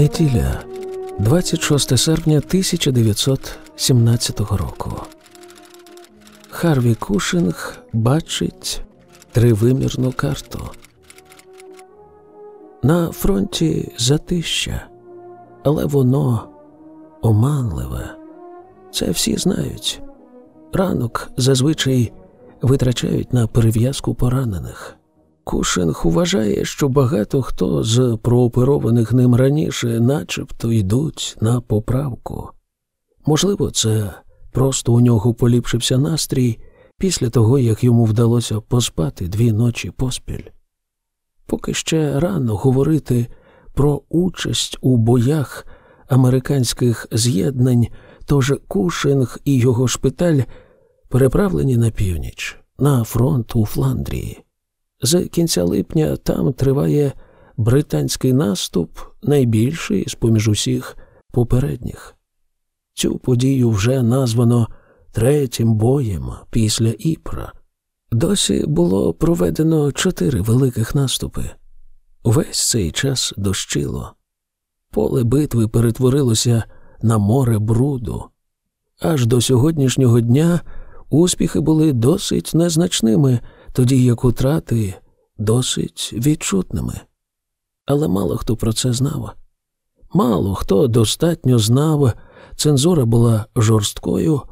Неділя, 26 серпня 1917 року. Харві Кушинг бачить тривимірну карту. На фронті затища, але воно оманливе. Це всі знають. Ранок зазвичай витрачають на перев'язку поранених. Кушинг вважає, що багато хто з прооперованих ним раніше, начебто, йдуть на поправку. Можливо, це просто у нього поліпшився настрій після того, як йому вдалося поспати дві ночі поспіль. Поки ще рано говорити про участь у боях американських з'єднань, тож Кушинг і його шпиталь переправлені на північ, на фронт у Фландрії. З кінця липня там триває британський наступ, найбільший з поміж усіх попередніх. Цю подію вже названо третім боєм після Іпра. Досі було проведено чотири великих наступи. Увесь цей час дощило. Поле битви перетворилося на море бруду. Аж до сьогоднішнього дня успіхи були досить незначними тоді як утрати досить відчутними. Але мало хто про це знав. Мало хто достатньо знав, цензура була жорсткою,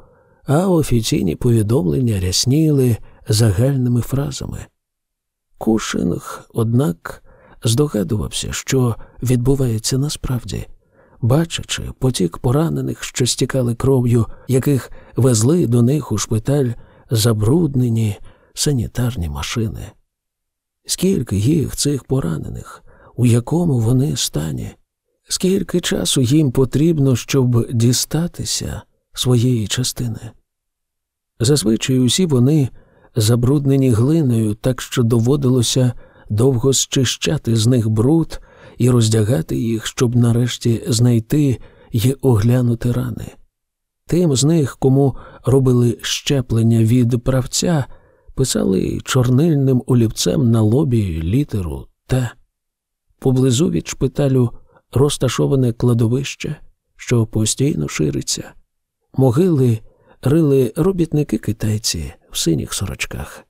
а офіційні повідомлення рясніли загальними фразами. Кушинг, однак, здогадувався, що відбувається насправді, бачачи потік поранених, що стікали кров'ю, яких везли до них у шпиталь забруднені, санітарні машини. Скільки їх цих поранених, у якому вони стані? Скільки часу їм потрібно, щоб дістатися своєї частини? Зазвичай усі вони забруднені глиною, так що доводилося довго зчищати з них бруд і роздягати їх, щоб нарешті знайти й оглянути рани. Тим з них, кому робили щеплення від правця, писали чорнильним олівцем на лобі літеру Т. Поблизу від шпиталю розташоване кладовище, що постійно шириться. Могили рили робітники китайці в синіх сорочках.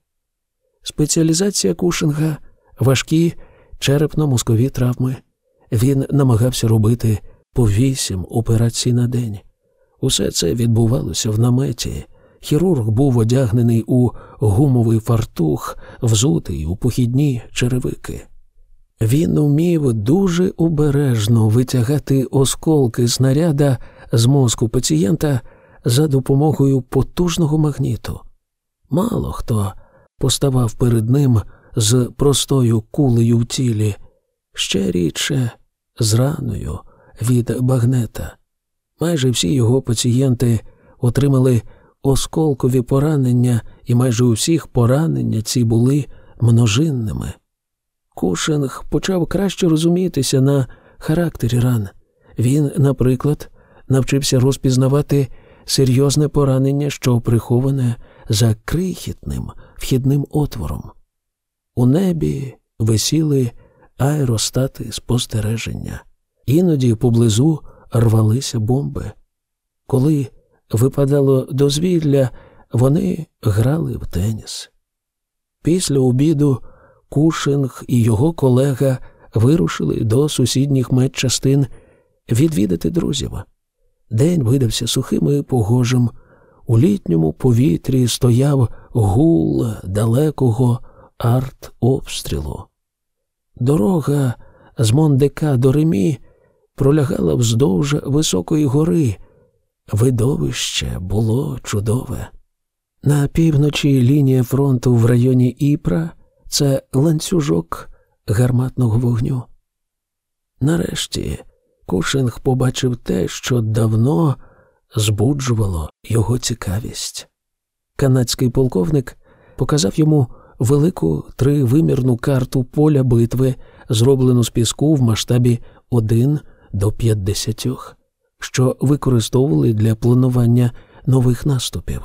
Спеціалізація кушинга важкі черепно-мозкові травми. Він намагався робити по вісім операцій на день. Усе це відбувалося в наметі, Хірург був одягнений у гумовий фартух, взутий у похідні черевики. Він умів дуже обережно витягати осколки снаряда з мозку пацієнта за допомогою потужного магніту. Мало хто поставав перед ним з простою кулею в тілі, ще рідше з раною від багнета. Майже всі його пацієнти отримали осколкові поранення, і майже у всіх поранення ці були множинними. Кушинг почав краще розумітися на характері ран. Він, наприклад, навчився розпізнавати серйозне поранення, що приховане за крихітним вхідним отвором. У небі висіли аеростати спостереження, іноді поблизу рвалися бомби. Коли випадало дозвілля, вони грали в теніс. Після обіду Кушинг і його колега вирушили до сусідніх медчастин відвідати друзів. День видався сухим і погожим. У літньому повітрі стояв гул далекого арт-обстрілу. Дорога з Мондека до Ремі пролягала вздовж високої гори, Видовище було чудове. На півночі лінія фронту в районі Іпра це ланцюжок гарматного вогню. Нарешті Кушинг побачив те, що давно збуджувало його цікавість. Канадський полковник показав йому велику тривимірну карту поля битви, зроблену з піску в масштабі 1 до 50 що використовували для планування нових наступів.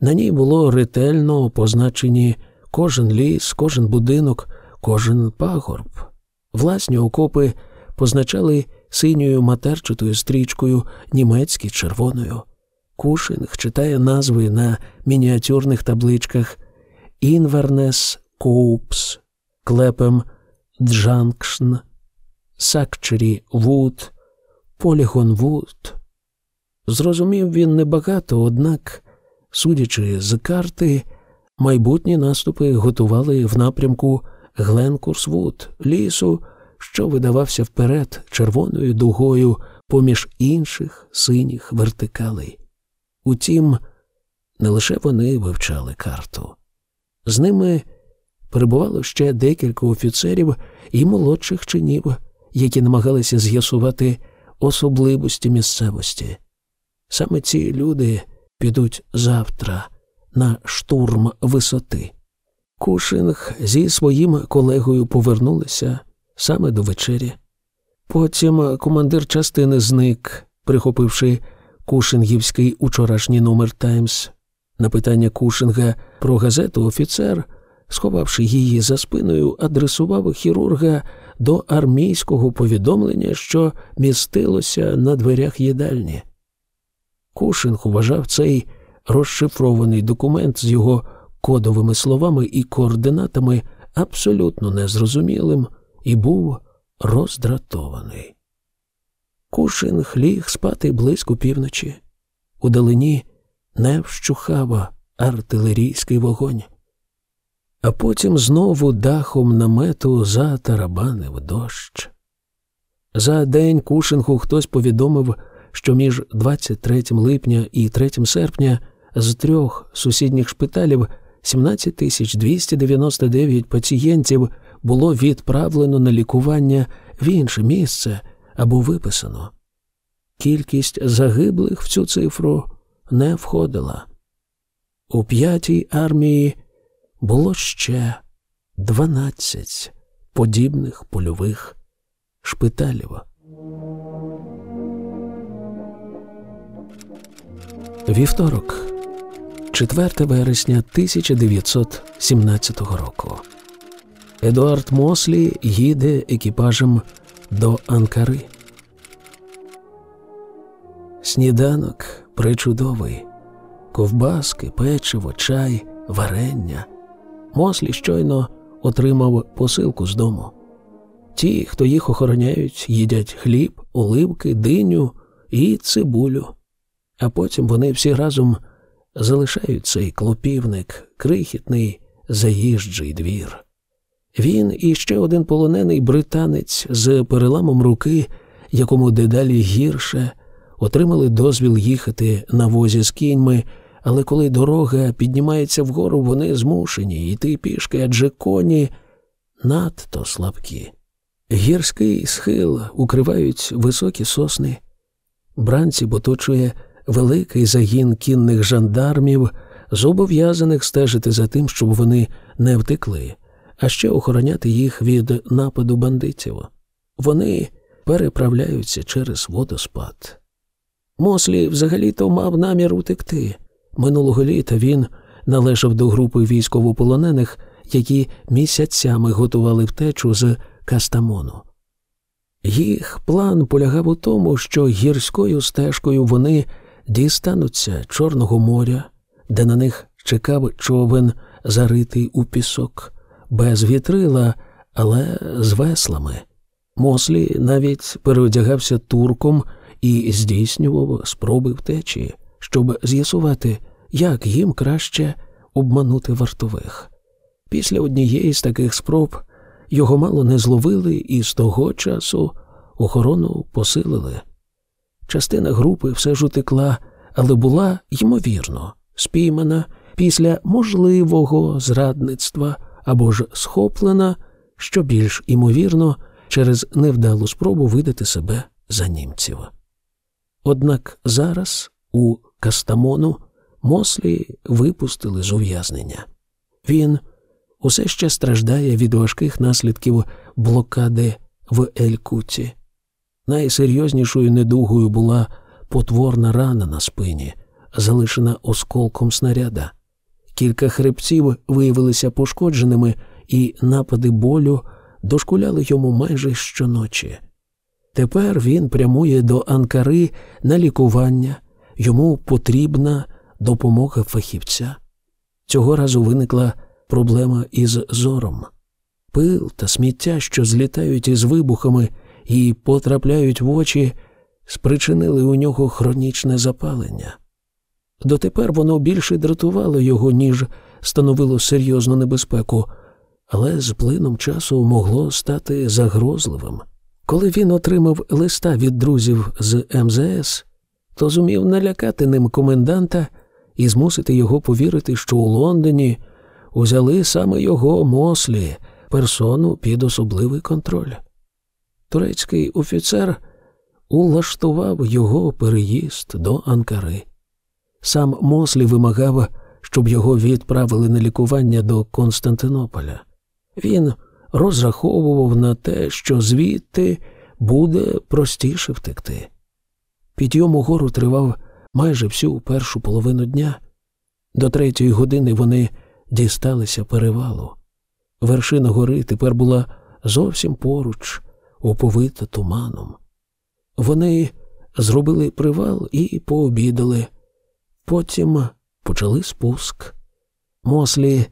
На ній було ретельно позначені кожен ліс, кожен будинок, кожен пагорб. Власні окопи позначали синьою матерчатою стрічкою, німецький червоною. Кушинг читає назви на мініатюрних табличках Інвернес Коупс, клепем Джанкшн, Санкчері Вуд, Полігон Вуд. Зрозумів він небагато, однак, судячи з карти, майбутні наступи готували в напрямку Гленкорс-Вуд, лісу, що видавався вперед червоною дугою поміж інших синіх вертикалей. Утім, не лише вони вивчали карту. З ними перебувало ще декілька офіцерів і молодших чинів, які намагалися з'ясувати особливості місцевості. Саме ці люди підуть завтра на штурм висоти. Кушинг зі своїм колегою повернулися саме до вечері. Потім командир частини зник, прихопивши Кушингівський учорашній номер Таймс. На питання Кушинга про газету офіцер, сховавши її за спиною, адресував хірурга до армійського повідомлення, що містилося на дверях їдальні. Кушинг вважав цей розшифрований документ з його кодовими словами і координатами абсолютно незрозумілим і був роздратований. Кушинг ліг спати близько півночі. Удалині не вщухав артилерійський вогонь. А потім знову дахом намету затарабанив дощ. За день Кушингу хтось повідомив, що між 23 липня і 3 серпня з трьох сусідніх шпиталів 17 тисяч 299 пацієнтів було відправлено на лікування в інше місце або виписано. Кількість загиблих в цю цифру не входила. У п'ятій армії було ще 12 подібних польових шпиталів. Вівторок, 4 вересня 1917 року. Едуард Мослі їде екіпажем до Анкари. Сніданок причудовий, ковбаски, печиво, чай, варення. Мослі щойно отримав посилку з дому. Ті, хто їх охороняють, їдять хліб, оливки, диню і цибулю, а потім вони всі разом залишають цей клопівник, крихітний заїжджий двір. Він і ще один полонений британець з переламом руки, якому дедалі гірше, отримали дозвіл їхати на возі з кіньми, але коли дорога піднімається вгору, вони змушені йти пішки, адже коні надто слабкі. Гірський схил укривають високі сосни. Бранці оточує великий загін кінних жандармів, зобов'язаних стежити за тим, щоб вони не втекли а ще охороняти їх від нападу бандитів. Вони переправляються через водоспад. Мослі взагалі-то мав намір утекти. Минулого літа він належав до групи військовополонених, які місяцями готували втечу з Кастамону. Їх план полягав у тому, що гірською стежкою вони дістануться Чорного моря, де на них чекав човен, заритий у пісок без вітрила, але з веслами. Мослі навіть переодягався турком і здійснював спроби втечі, щоб з'ясувати, як їм краще обманути вартових. Після однієї з таких спроб його мало не зловили, і з того часу охорону посилили. Частина групи все ж утекла, але була, ймовірно, спіймана після можливого зрадництва або ж схоплена, що більш імовірно, через невдалу спробу видати себе за німців. Однак зараз у Кастамону Мослі випустили з ув'язнення. Він усе ще страждає від важких наслідків блокади в Елькуті. Найсерйознішою недугою була потворна рана на спині, залишена осколком снаряда. Кілька хребців виявилися пошкодженими, і напади болю дошкуляли йому майже щоночі. Тепер він прямує до Анкари на лікування, йому потрібна допомога фахівця. Цього разу виникла проблема із зором. Пил та сміття, що злітають із вибухами і потрапляють в очі, спричинили у нього хронічне запалення. Дотепер воно більше дратувало його, ніж становило серйозну небезпеку, але з плином часу могло стати загрозливим. Коли він отримав листа від друзів з МЗС, то зумів налякати ним коменданта і змусити його повірити, що у Лондоні узяли саме його мослі, персону під особливий контроль. Турецький офіцер улаштував його переїзд до Анкари. Сам Мослі вимагав, щоб його відправили на лікування до Константинополя. Він розраховував на те, що звідти буде простіше втекти. Підйом угору тривав майже всю першу половину дня. До третьої години вони дісталися перевалу. Вершина гори тепер була зовсім поруч, оповита туманом. Вони зробили привал і пообідали. Потім почали спуск. Мослі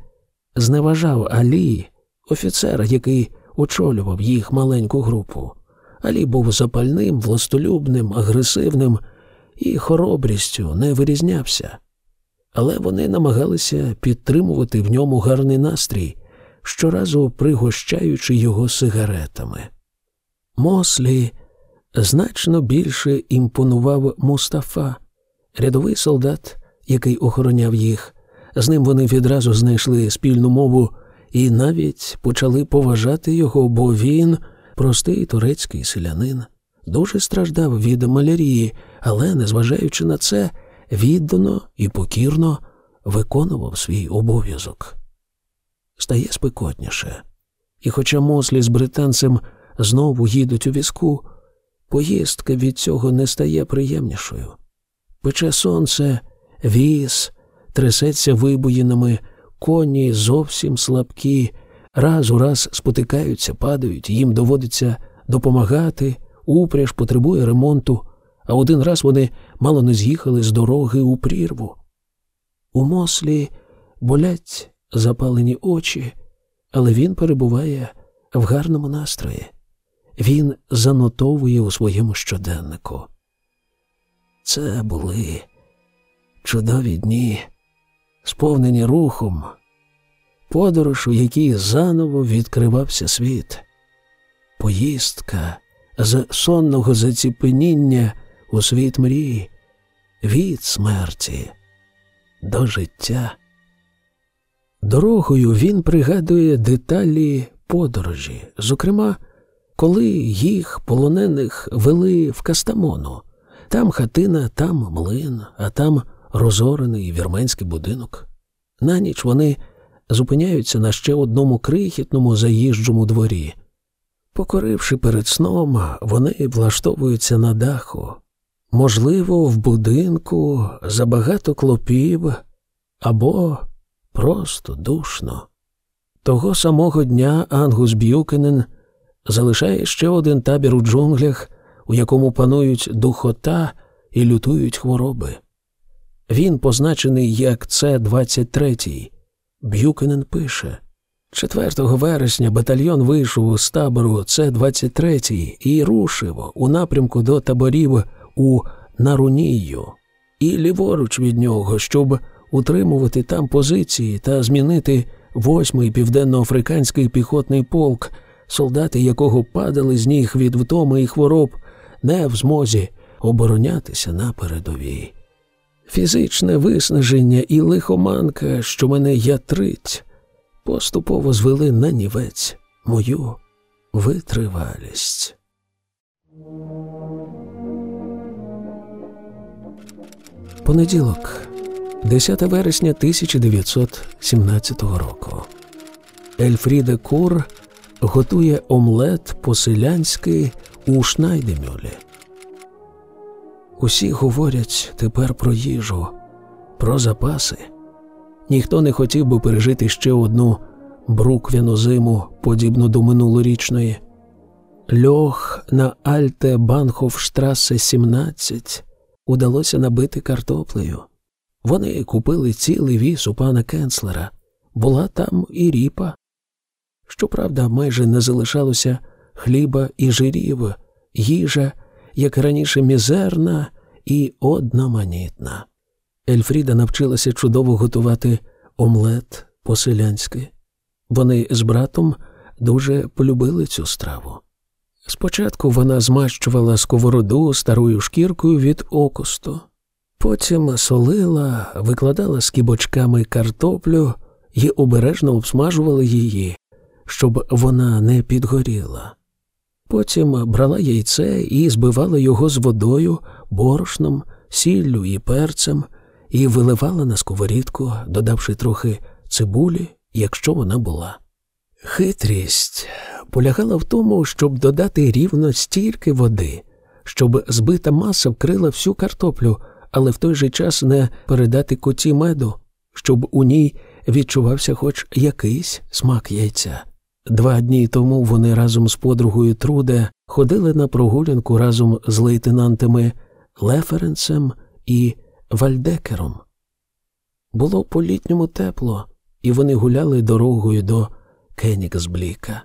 зневажав Алі, офіцера, який очолював їх маленьку групу. Алі був запальним, властолюбним, агресивним і хоробрістю не вирізнявся. Але вони намагалися підтримувати в ньому гарний настрій, щоразу пригощаючи його сигаретами. Мослі значно більше імпонував Мустафа, рядовий солдат, який охороняв їх. З ним вони відразу знайшли спільну мову і навіть почали поважати його, бо він, простий турецький селянин, дуже страждав від малярії, але, незважаючи на це, віддано і покірно виконував свій обов'язок. Стає спекотніше. І, хоча Мослі з британцем знову їдуть у візку, поїздка від цього не стає приємнішою. Пече сонце, віз, трясеться вибоїнами, коні зовсім слабкі, раз у раз спотикаються, падають, їм доводиться допомагати, упряж потребує ремонту, а один раз вони мало не з'їхали з дороги у прірву. У мослі болять запалені очі, але він перебуває в гарному настрої. Він занотовує у своєму щоденнику. Це були чудові дні, сповнені рухом, подорож, у якій заново відкривався світ, поїздка з сонного заціпеніння у світ мрії, від смерті до життя. Дорогою він пригадує деталі подорожі, зокрема, коли їх полонених вели в Кастамону. Там хатина, там млин, а там розорений вірменський будинок. На ніч вони зупиняються на ще одному крихітному заїжджому дворі. Покоривши перед сном, вони влаштовуються на даху, можливо, в будинку забагато клопів або просто душно. Того самого дня Ангус Б'юкенен залишає ще один табір у джунглях, у якому панують духота і лютують хвороби. Він позначений як С-23. Б'юкенен пише 4 вересня батальйон вийшов з табору С-23 і рушив у напрямку до таборів у Нарунію і ліворуч від нього, щоб утримувати там позиції та змінити восьмий південноафриканський піхотний полк, солдати якого падали з ніг від втоми і хвороб, не в змозі оборонятися на передовій. Фізичне виснаження і лихоманка, що мене ятрить, поступово звели на нівець мою витривалість. Понеділок, 10 вересня 1917 року. Ельфріде Кур готує омлет по-селянськи у Шнайдемюлі. Усі говорять тепер про їжу, про запаси. Ніхто не хотів би пережити ще одну бруквяну зиму, подібну до минулорічної. льох на Альте Банхофштрасе 17 удалося набити картоплею. Вони купили цілий віз у пана Кенслера. Була там і ріпа. Щоправда, майже не залишалося хліба і жирів, їжа, як раніше, мізерна і одноманітна. Ельфріда навчилася чудово готувати омлет по-селянськи. Вони з братом дуже полюбили цю страву. Спочатку вона змащувала сковороду старою шкіркою від окусту, потім солила, викладала скібочками картоплю і обережно обсмажувала її, щоб вона не підгоріла. Потім брала яйце і збивала його з водою, борошном, сіллю і перцем, і виливала на сковорідку, додавши трохи цибулі, якщо вона була. Хитрість полягала в тому, щоб додати рівно стільки води, щоб збита маса вкрила всю картоплю, але в той же час не передати коті меду, щоб у ній відчувався хоч якийсь смак яйця. Два дні тому вони разом з подругою Труде ходили на прогулянку разом з лейтенантами Леференцем і Вальдекером. Було по літньому тепло, і вони гуляли дорогою до Кенігсбліка.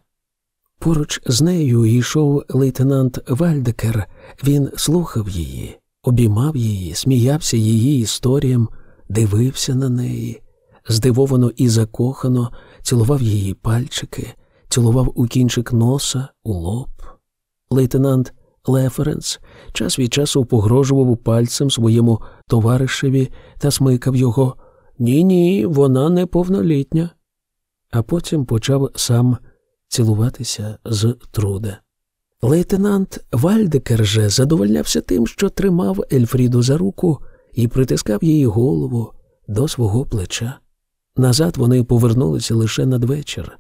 Поруч з нею йшов лейтенант Вальдекер, він слухав її, обіймав її, сміявся її історіям, дивився на неї, здивовано і закохано, цілував її пальчики, цілував у кінчик носа, у лоб. Лейтенант Леференс час від часу погрожував пальцем своєму товаришеві та смикав його. Ні, ні, вона неповнолітня. А потім почав сам цілуватися з Труде. Лейтенант Вальдекер же задовольнявся тим, що тримав Ельфріду за руку і притискав її голову до свого плеча. Назад вони повернулися лише надвечір.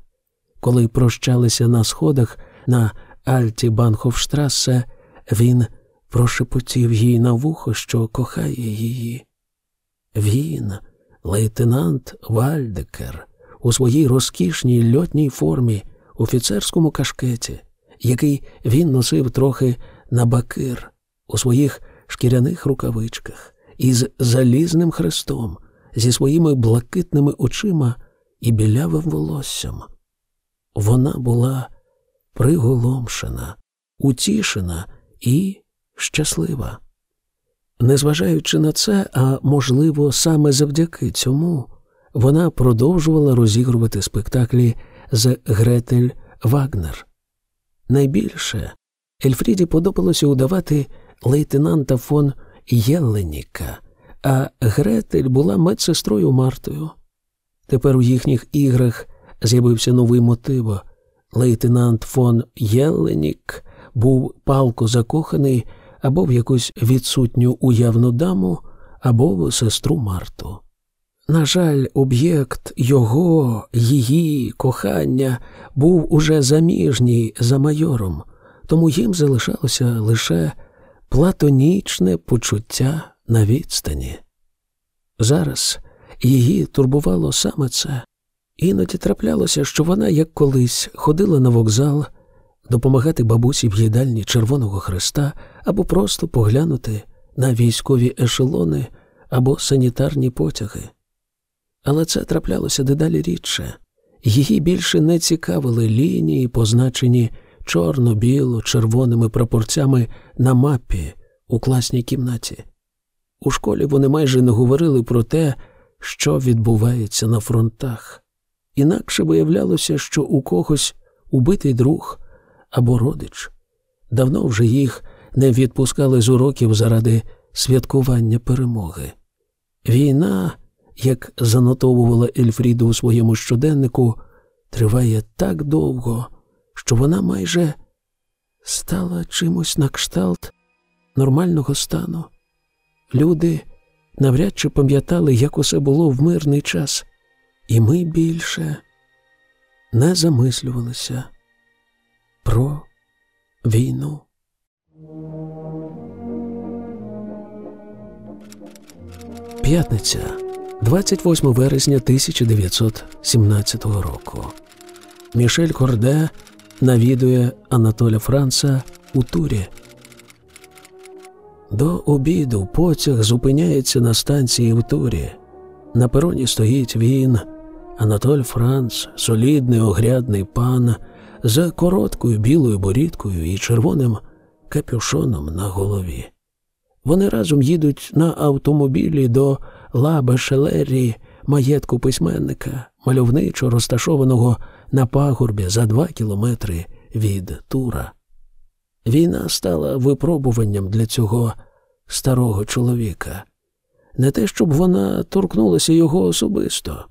Коли прощалися на сходах на Альті Банхофштрасе, він прошепотів їй на вухо, що кохає її. Він, лейтенант Вальдекер, у своїй розкішній льотній формі, офіцерському кашкеті, який він носив трохи на бакир, у своїх шкіряних рукавичках, із залізним хрестом, зі своїми блакитними очима і білявим волоссям. Вона була приголомшена, утішена і щаслива. Незважаючи на це, а можливо, саме завдяки цьому, вона продовжувала розігрувати спектаклі з Гретель Вагнер. Найбільше Ельфріді подобалося удавати лейтенанта фон Єлленіка, а Гретель була медсестрою Мартою. Тепер у їхніх іграх з'явився новий мотив. Лейтенант фон Єлленік був палко закоханий або в якусь відсутню уявну даму, або в сестру Марту. На жаль, об'єкт його, її кохання був уже заміжній за майором, тому їм залишалося лише платонічне почуття на відстані. Зараз її турбувало саме це. Іноді траплялося, що вона, як колись, ходила на вокзал допомагати бабусі в їдальні Червоного Христа або просто поглянути на військові ешелони або санітарні потяги. Але це траплялося дедалі рідше. Її більше не цікавили лінії, позначені чорно-біло червоними прапорцями на мапі у класній кімнаті. У школі вони майже не говорили про те, що відбувається на фронтах. Інакше виявлялося, що у когось убитий друг або родич. Давно вже їх не відпускали з уроків заради святкування перемоги. Війна як занотовувала Ельфріда у своєму щоденнику, триває так довго, що вона майже стала чимось на кшталт нормального стану. Люди навряд чи пам'ятали, як усе було в мирний час, і ми більше не замислювалися про війну. П'ятниця. 28 вересня 1917 року. Мішель Корде навідує Анатоля Франца у турі. До обіду потяг зупиняється на станції в турі. На пероні стоїть він, Анатоль Франц, солідний огрядний пан, з короткою білою борідкою і червоним капюшоном на голові. Вони разом їдуть на автомобілі до Ла Бешелері, маєтку письменника, мальовничо розташованого на пагорбі за два кілометри від Тура. Війна стала випробуванням для цього старого чоловіка. Не те, щоб вона торкнулася його особисто.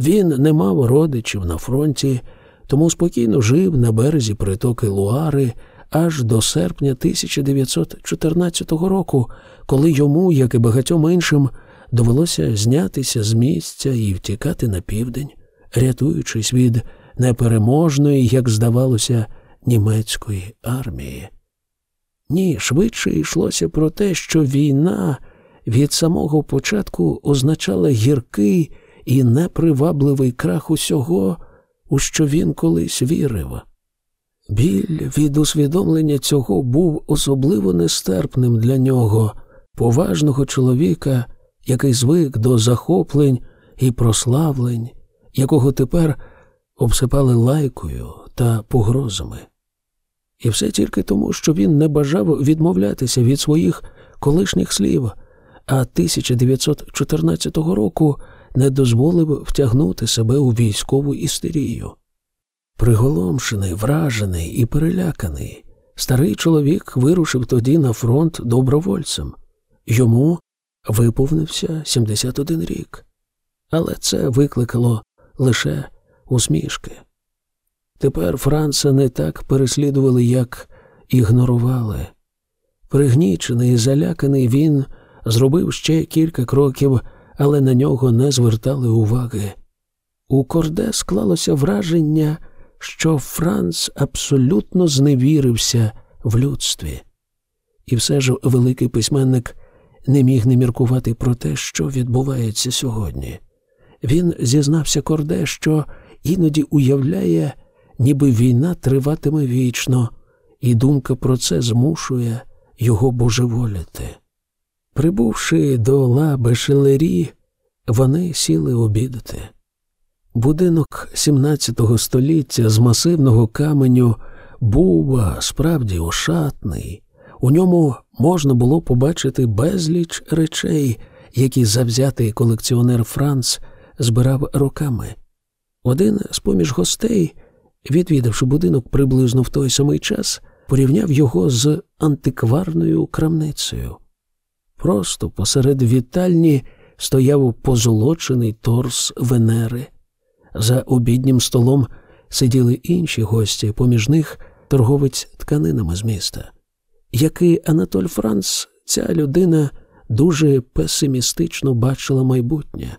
Він не мав родичів на фронті, тому спокійно жив на березі притоки Луари аж до серпня 1914 року, коли йому, як і багатьом іншим, довелося знятися з місця і втікати на південь, рятуючись від непереможної, як здавалося, німецької армії. Ні, швидше йшлося про те, що війна від самого початку означала гіркий і непривабливий крах усього, у що він колись вірив. Біль від усвідомлення цього був особливо нестерпним для нього, поважного чоловіка, який звик до захоплень і прославлень, якого тепер обсипали лайкою та погрозами. І все тільки тому, що він не бажав відмовлятися від своїх колишніх слів, а 1914 року не дозволив втягнути себе у військову істерію. Приголомшений, вражений і переляканий, старий чоловік вирушив тоді на фронт добровольцем. Йому виповнився 71 рік, але це викликало лише усмішки. Тепер Франца не так переслідували, як ігнорували. Пригнічений і заляканий він зробив ще кілька кроків, але на нього не звертали уваги. У Корде склалося враження, що Франц абсолютно зневірився в людстві. І все ж великий письменник не міг не міркувати про те, що відбувається сьогодні. Він зізнався Корде, що іноді уявляє, ніби війна триватиме вічно, і думка про це змушує його божеволіти. Прибувши до Ла Бешелері, вони сіли обідати. Будинок XVII століття з масивного каменю був справді ошатний. У ньому можна було побачити безліч речей, які завзятий колекціонер Франц збирав роками. Один з поміж гостей, відвідавши будинок приблизно в той самий час, порівняв його з антикварною крамницею. Просто посеред вітальні стояв позолочений торс Венери. За обіднім столом сиділи інші гості, поміж них торговець тканинами з міста. Як і Анатоль Франц, ця людина дуже песимістично бачила майбутнє.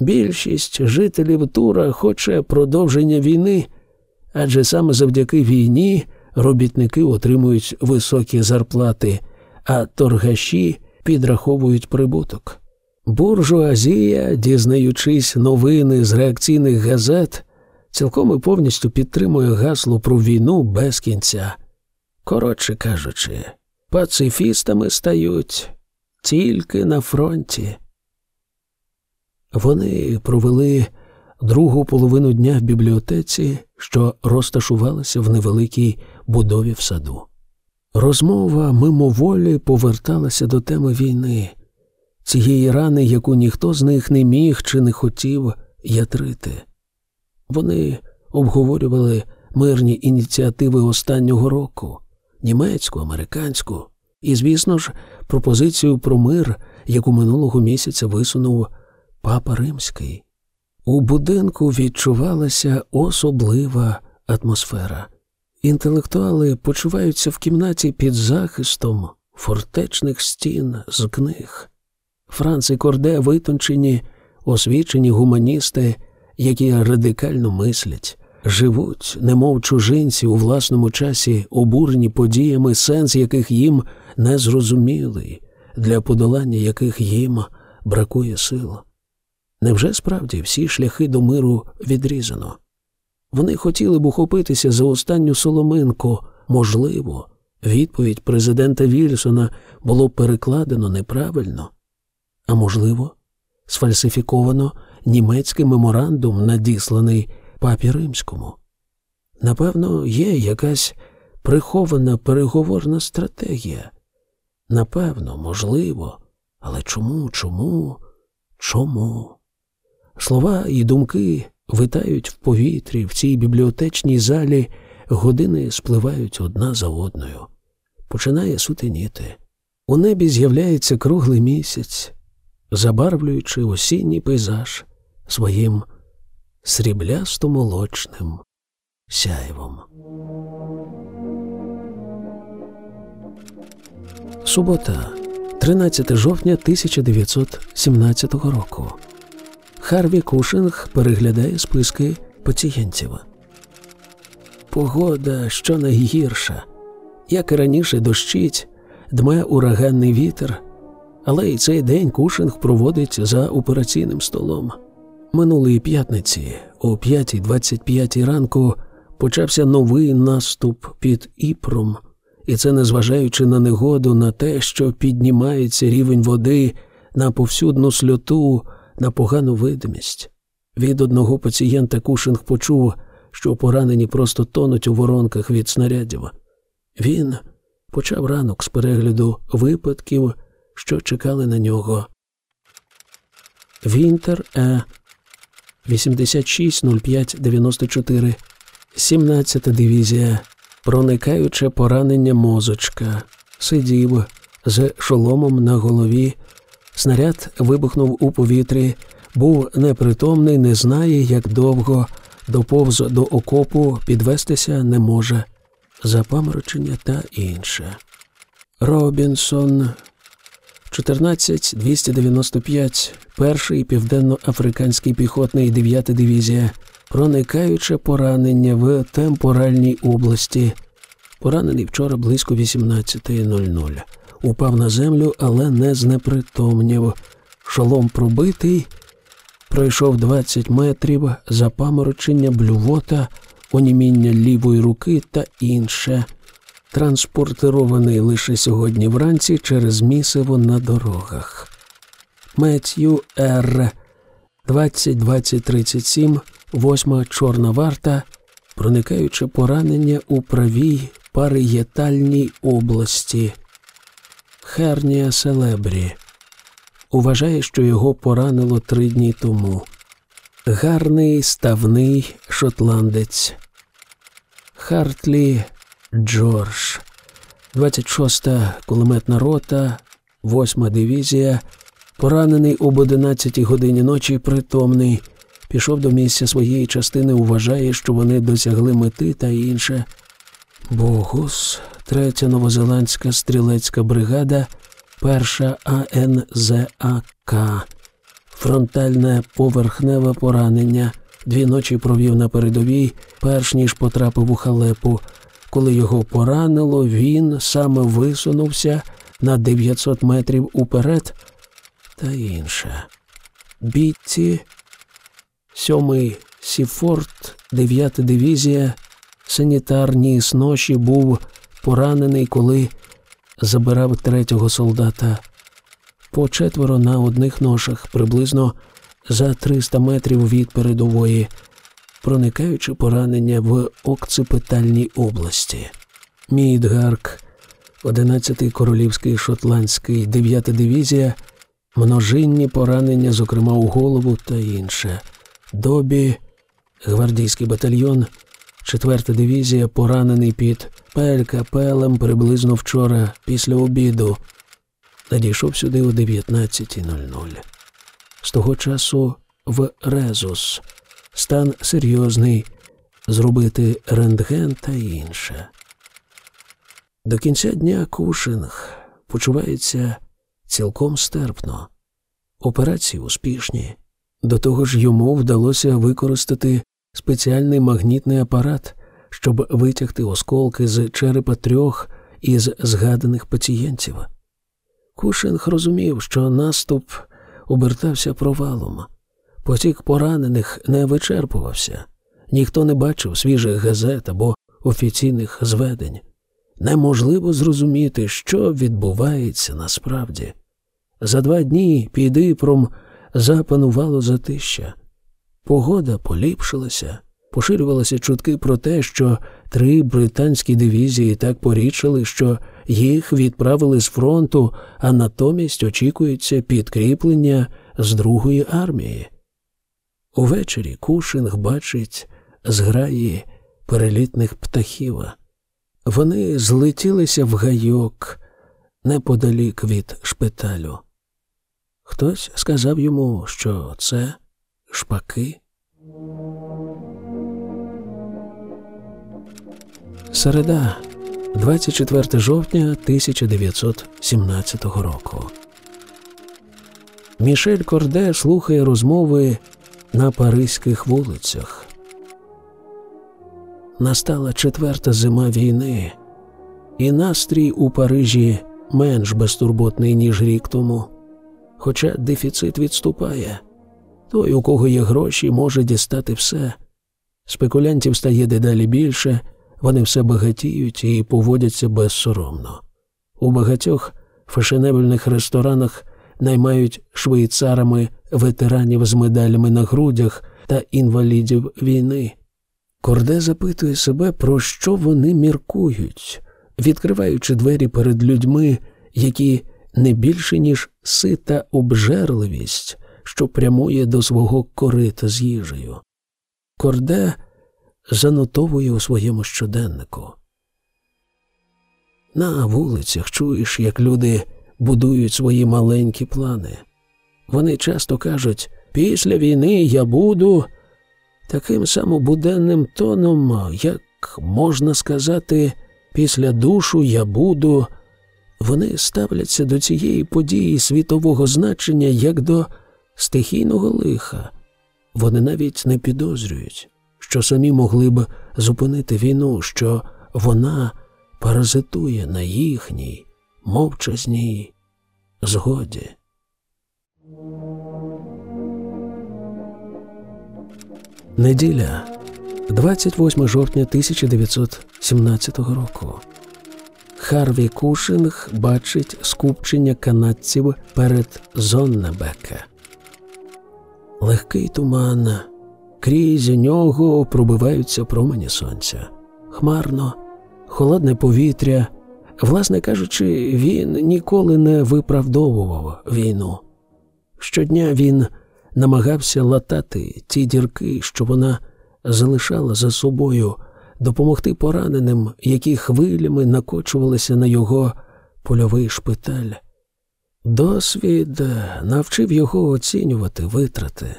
Більшість жителів Тура хоче продовження війни, адже саме завдяки війні робітники отримують високі зарплати, а торгаші підраховують прибуток. Буржуазія, дізнаючись новини з реакційних газет, цілком і повністю підтримує гасло про війну без кінця. Коротше кажучи, пацифістами стають тільки на фронті. Вони провели другу половину дня в бібліотеці, що розташувалася в невеликій будові в саду. Розмова мимоволі поверталася до теми війни, цієї рани, яку ніхто з них не міг чи не хотів ятрити. Вони обговорювали мирні ініціативи останнього року, німецьку, американську, і, звісно ж, пропозицію про мир, яку минулого місяця висунув папа Римський. У будинку відчувалася особлива атмосфера. Інтелектуали почуваються в кімнаті під захистом фортечних стін з книг. Франц і Корде витончені, освічені гуманісти, які радикально мислять, живуть, немов чужинці у власному часі, обурені подіями, сенс яких їм не зрозумілий, для подолання яких їм бракує сил. Невже справді всі шляхи до миру відрізано? Вони хотіли б ухопитися за останню соломинку. Можливо, відповідь президента Вільсона було перекладено неправильно, а можливо, сфальсифіковано німецький меморандум, надісланий папі римському. Напевно, є якась прихована переговорна стратегія. Напевно, можливо, але чому, чому, чому? Слова і думки витають в повітрі в цій бібліотечній залі, години спливають одна за одною. Починає сутеніти. У небі з'являється круглий місяць, забарвлюючи осінній пейзаж своїм сріблясто-молочним сяйвом. Субота, 13 жовтня 1917 року. Харві Кушинг переглядає списки пацієнтів. Погода що найгірша. Як і раніше дощить, дме ураганний вітер, але й цей день Кушинг проводить за операційним столом. Минулої п'ятниці, о 5.25 ранку, почався новий наступ під Іпром, і це незважаючи на негоду, на те, що піднімається рівень води на повсюдну сльоту, на погану видимість. Від одного пацієнта Кушинг почув, що поранені просто тонуть у воронках від снарядів. Він почав ранок з перегляду випадків, що чекали на нього. Вінтер Е. 860594, 17 дивізія, проникаюче поранення мозочка, сидів з шоломом на голові. Снаряд вибухнув у повітрі, був непритомний, не знає, як довго доповз до окопу, підвестися не може, запаморочення та інше. Робінсон 14295, перший південно-африканський піхотний 9 дивізія, проникаюче поранення в темпоральній області. Поранений вчора близько 18.00. Упав на землю, але не знепритомнів. Шолом пробитий, пройшов 20 метрів, запаморочення, блювота, оніміння лівої руки та інше транспортирований лише сьогодні вранці через місиво на дорогах. Меттью Р. 20-20-37, восьма чорна варта, проникаючи поранення у правій париєтальній області. Хернія Селебрі. Вважає, що його поранило три дні тому. Гарний ставний шотландець. Хартлі Джордж, 26-та кулеметна рота, 8-ма дивізія, поранений об 11 годині ночі, притомний, пішов до місця своєї частини, вважає, що вони досягли мети та інше. Богус, третя новозеландська стрілецька бригада, перша АНЗАК, фронтальне поверхневе поранення. Дві ночі провів на передовій, перш ніж потрапив у халепу. Коли його поранило, він саме висунувся на 900 метрів уперед та інше. Бітті, сьомий Сіфорт, дев'ята дивізія, санітарній сноші був поранений, коли забирав третього солдата. По четверо на одних ношах, приблизно за 300 метрів від передової проникаючи поранення в окципитальній області. Мідгарк, 11-й королівський шотландський, 9 дивізія, множинні поранення, зокрема у голову та інше. Добі, гвардійський батальйон, 4 дивізія, поранений під Пелькапелем приблизно вчора після обіду. Надійшов сюди о 19.00. З того часу в Резус стан серйозний, зробити рентген та інше. До кінця дня Кушинг почувається цілком стерпно, операції успішні. До того ж йому вдалося використати спеціальний магнітний апарат, щоб витягти осколки з черепа трьох із згаданих пацієнтів. Кушинг розумів, що наступ обертався провалом. Потік поранених не вичерпувався. ніхто не бачив свіжих газет або офіційних зведень. Неможливо зрозуміти, що відбувається насправді. За два дні під Іпром запанувало затища. Погода поліпшилася, поширювалися чутки про те, що три британські дивізії так порічили, що їх відправили з фронту, а натомість очікується підкріплення з Другої армії. Увечері Кушинг бачить зграї перелітних птахів. Вони злетілися в гайок неподалік від шпиталю. Хтось сказав йому, що це шпаки. Середа, 24 жовтня 1917 року. Мішель Корде слухає розмови на паризьких вулицях. Настала четверта зима війни, і настрій у Парижі менш безтурботний, ніж рік тому. Хоча дефіцит відступає, той, у кого є гроші, може дістати все. Спекулянтів стає дедалі більше, вони все багатіють і поводяться безсоромно. У багатьох фешенебельних ресторанах наймають швейцарами ветеранів з медалями на грудях та інвалідів війни. Корде запитує себе, про що вони міркують, відкриваючи двері перед людьми, які не більше, ніж сита обжерливість, що прямує до свого корита з їжею. Корде занотовує у своєму щоденнику. На вулицях чуєш, як люди будують свої маленькі плани. Вони часто кажуть, після війни я буду таким самобуденним тоном, як можна сказати, після душу я буду. Вони ставляться до цієї події світового значення як до стихійного лиха. Вони навіть не підозрюють, що самі могли б зупинити війну, що вона паразитує на їхній мовчазній згоді. Неділя, 28 жовтня 1917 року. Харві Кушинг бачить скупчення канадців перед Зоннебеке. Легкий туман, крізь нього пробиваються промені сонця. Хмарно, холодне повітря. Власне кажучи, він ніколи не виправдовував війну. Щодня він намагався латати ті дірки, що вона залишала за собою, допомогти пораненим, які хвилями накочувалися на його польовий шпиталь. Досвід навчив його оцінювати витрати.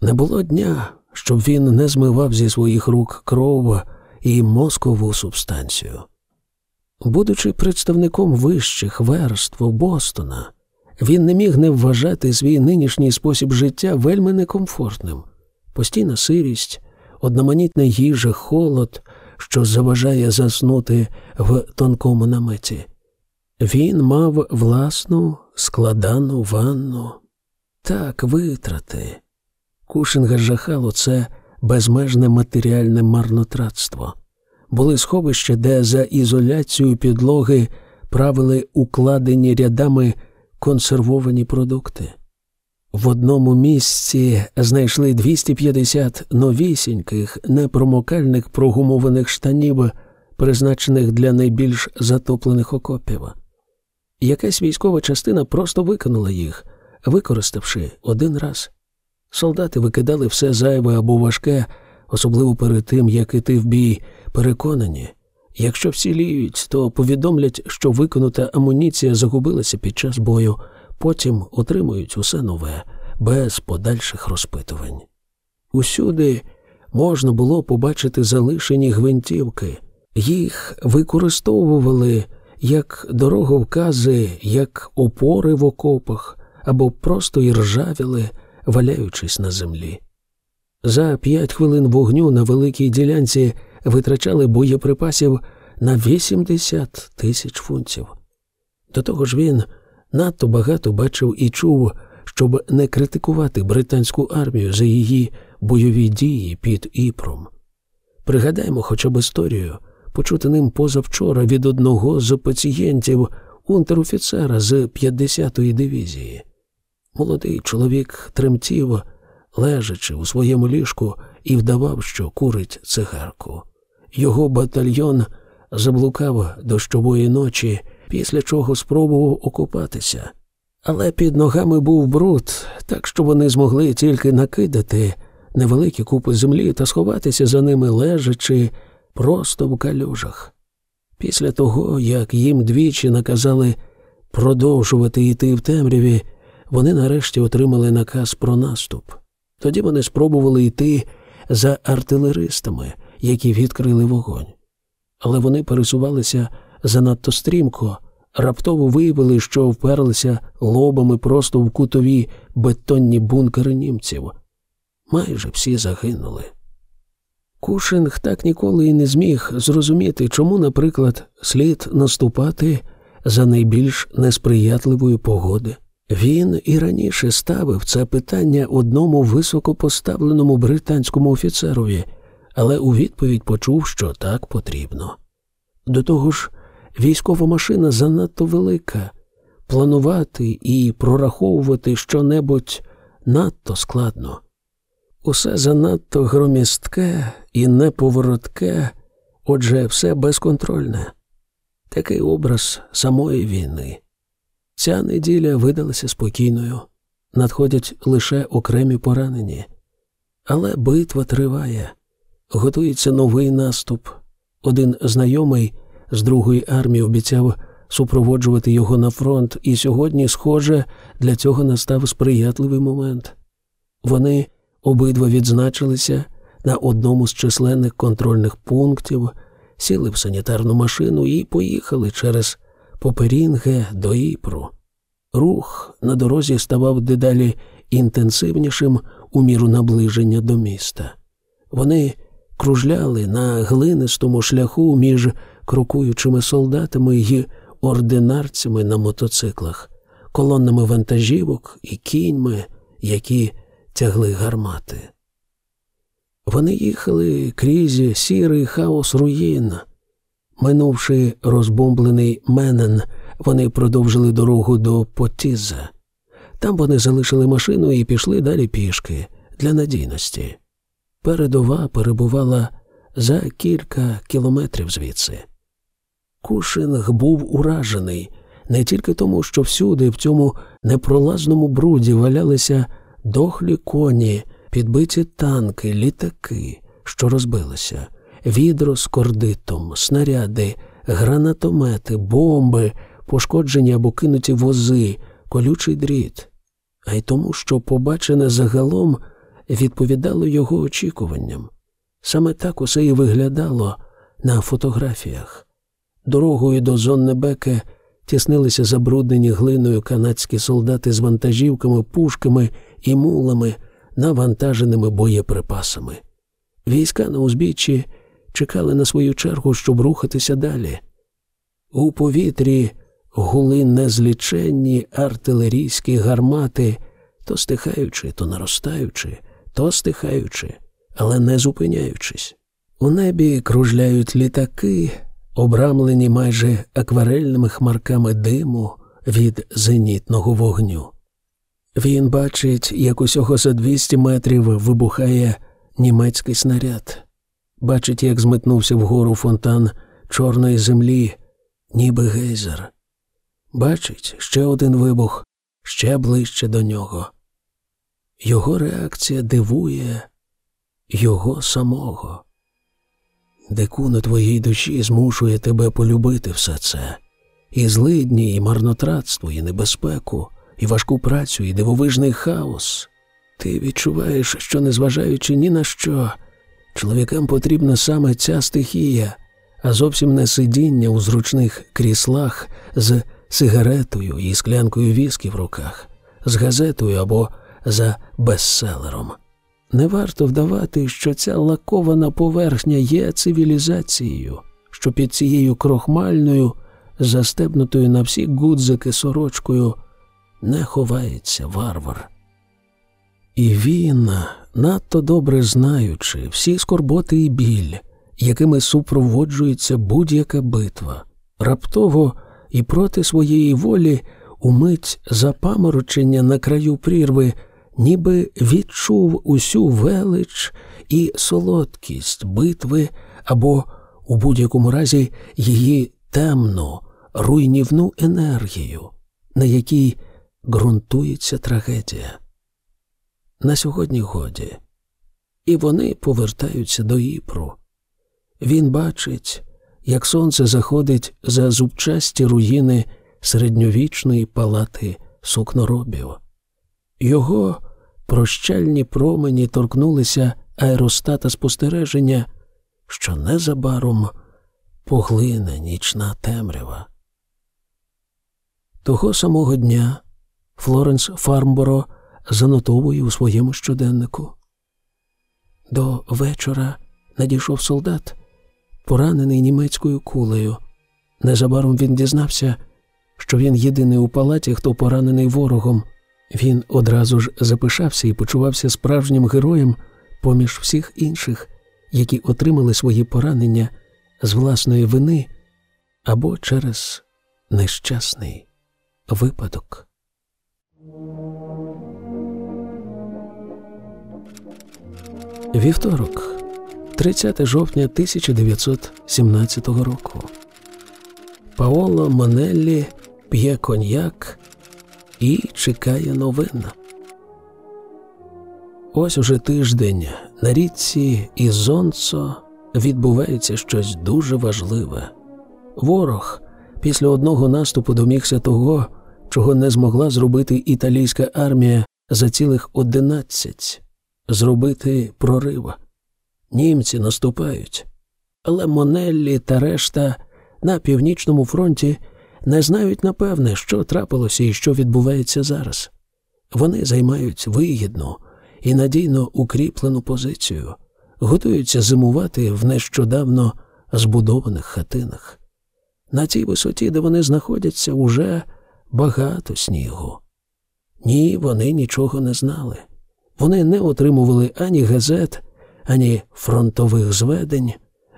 Не було дня, щоб він не змивав зі своїх рук кров і мозкову субстанцію. Будучи представником вищих верств Бостона, він не міг не вважати свій нинішній спосіб життя вельми некомфортним, постійна сирість, одноманітна їжа, холод, що заважає заснути в тонкому наметі. Він мав власну складану ванну. Так, витрати. Кушинга жахало це безмежне матеріальне марнотратство. Були сховища, де за ізоляцією підлоги правили укладені рядами консервовані продукти. В одному місці знайшли 250 новісіньких непромокальних прогумованих штанів, призначених для найбільш затоплених окопів. Якась військова частина просто викинула їх, використавши один раз. Солдати викидали все зайве або важке, особливо перед тим, як іти в бій, переконані. Якщо вціліють, то повідомлять, що виконута амуніція загубилася під час бою, потім отримують усе нове, без подальших розпитувань. Усюди можна було побачити залишені гвинтівки, їх використовували як дороговкази, як опори в окопах або просто іржавіли, валяючись на землі. За п'ять хвилин вогню на великій ділянці витрачали боєприпасів на 80 тисяч фунтів. До того ж він надто багато бачив і чув, щоб не критикувати британську армію за її бойові дії під Іпром. Пригадаймо хоча б історію, почути ним позавчора від одного з пацієнтів унтер-офіцера з 50-ї дивізії. Молодий чоловік тремтів, лежачи у своєму ліжку, і вдавав, що курить цигарку. Його батальйон заблукав дощової ночі, після чого спробував окупатися. Але під ногами був бруд, так що вони змогли тільки накидати невеликі купи землі та сховатися за ними лежачи просто в калюжах. Після того, як їм двічі наказали продовжувати йти в темряві, вони нарешті отримали наказ про наступ. Тоді вони спробували йти за артилеристами, які відкрили вогонь. Але вони пересувалися занадто стрімко, раптово виявили, що вперлися лобами просто в кутові бетонні бункери німців. Майже всі загинули. Кушинг так ніколи і не зміг зрозуміти, чому, наприклад, слід наступати за найбільш несприятливої погоди. Він і раніше ставив це питання одному високопоставленому британському офіцерові, але у відповідь почув, що так потрібно. До того ж, військова машина занадто велика, планувати і прораховувати щонебудь надто складно. Усе занадто громістке і неповоротке, отже, все безконтрольне. Такий образ самої війни. Ця неділя видалася спокійною, надходять лише окремі поранені. Але битва триває, готується новий наступ. Один знайомий з Другої армії обіцяв супроводжувати його на фронт, і сьогодні, схоже, для цього настав сприятливий момент. Вони обидва відзначилися на одному з численних контрольних пунктів, сіли в санітарну машину і поїхали через Поперінге до Іпру. Рух на дорозі ставав дедалі інтенсивнішим у міру наближення до міста. Вони кружляли на глинистому шляху між крокуючими солдатами й ординарцями на мотоциклах, колоннами вантажівок і кіньми, які тягли гармати. Вони їхали крізь сірий хаос руїн. Минувши розбомблений Менен, вони продовжили дорогу до Потіза. Там вони залишили машину і пішли далі пішки для надійності. Передова перебувала за кілька кілометрів звідси. Кушинг був уражений не тільки тому, що всюди, в цьому непролазному бруді валялися дохлі коні, підбиті танки, літаки, що розбилися, відро з кордитом, снаряди, гранатомети, бомби, пошкоджені або кинуті вози, колючий дріт, а й тому, що побачене загалом відповідало його очікуванням. Саме так усе і виглядало на фотографіях. Дорогою до Зоннебеке тіснилися забруднені глиною канадські солдати з вантажівками, пушками і мулами, навантаженими боєприпасами. Війська на узбіччі чекали на свою чергу, щоб рухатися далі. У повітрі гули незліченні артилерійські гармати, то стихаючи, то наростаючи, то стихаючи, але не зупиняючись. У небі кружляють літаки, обрамлені майже акварельними хмарками диму від зенітного вогню. Він бачить, як усього за 200 метрів вибухає німецький снаряд, бачить, як зметнувся вгору фонтан чорної землі, ніби гейзер. Бачить ще один вибух, ще ближче до нього. Його реакція дивує його самого. Дикуна твоїй душі змушує тебе полюбити все це, і злидні, і марнотратство, і небезпеку, і важку працю, і дивовижний хаос. Ти відчуваєш, що, незважаючи ні на що, чоловікам потрібна саме ця стихія, а зовсім не сидіння у зручних кріслах з сигаретою і склянкою віскі в руках, з газетою або за бестселером. Не варто вдавати, що ця лакована поверхня є цивілізацією, що під цією крохмальною, застебнутою на всі гудзики сорочкою, не ховається варвар. І він, надто добре знаючи всі скорботи і біль, якими супроводжується будь-яка битва, раптово і проти своєї волі умить запаморочення на краю прірви, ніби відчув усю велич і солодкість битви або, у будь-якому разі, її темну, руйнівну енергію, на якій ґрунтується трагедія. На сьогодні годі, і вони повертаються до Іпру. Він бачить, як сонце заходить за зубчасті руїни середньовічної палати сукноробів. Його прощальні промені торкнулися аеростата спостереження, що незабаром поглине нічна темрява. Того самого дня Флоренс Фармборо занотовує у своєму щоденнику. До вечора надійшов солдат, поранений німецькою кулею. Незабаром він дізнався, що він єдиний у палаті, хто поранений ворогом. Він одразу ж запишався і почувався справжнім героєм поміж всіх інших, які отримали свої поранення з власної вини або через нещасний випадок. Вівторок, 30 жовтня 1917 року. Паоло Манеллі п'є коньяк і чекає новин. Ось уже тиждень на річці Ізонцо відбувається щось дуже важливе. Ворог після одного наступу домігся того, чого не змогла зробити італійська армія за цілих одинадцять зробити прорив. Німці наступають, але Монеллі та решта на північному фронті не знають напевне, що трапилося і що відбувається зараз. Вони займають вигідну і надійно укріплену позицію, готуються зимувати в нещодавно збудованих хатинах. На цій висоті, де вони знаходяться, уже багато снігу. Ні, вони нічого не знали. Вони не отримували ані газет, ані фронтових зведень.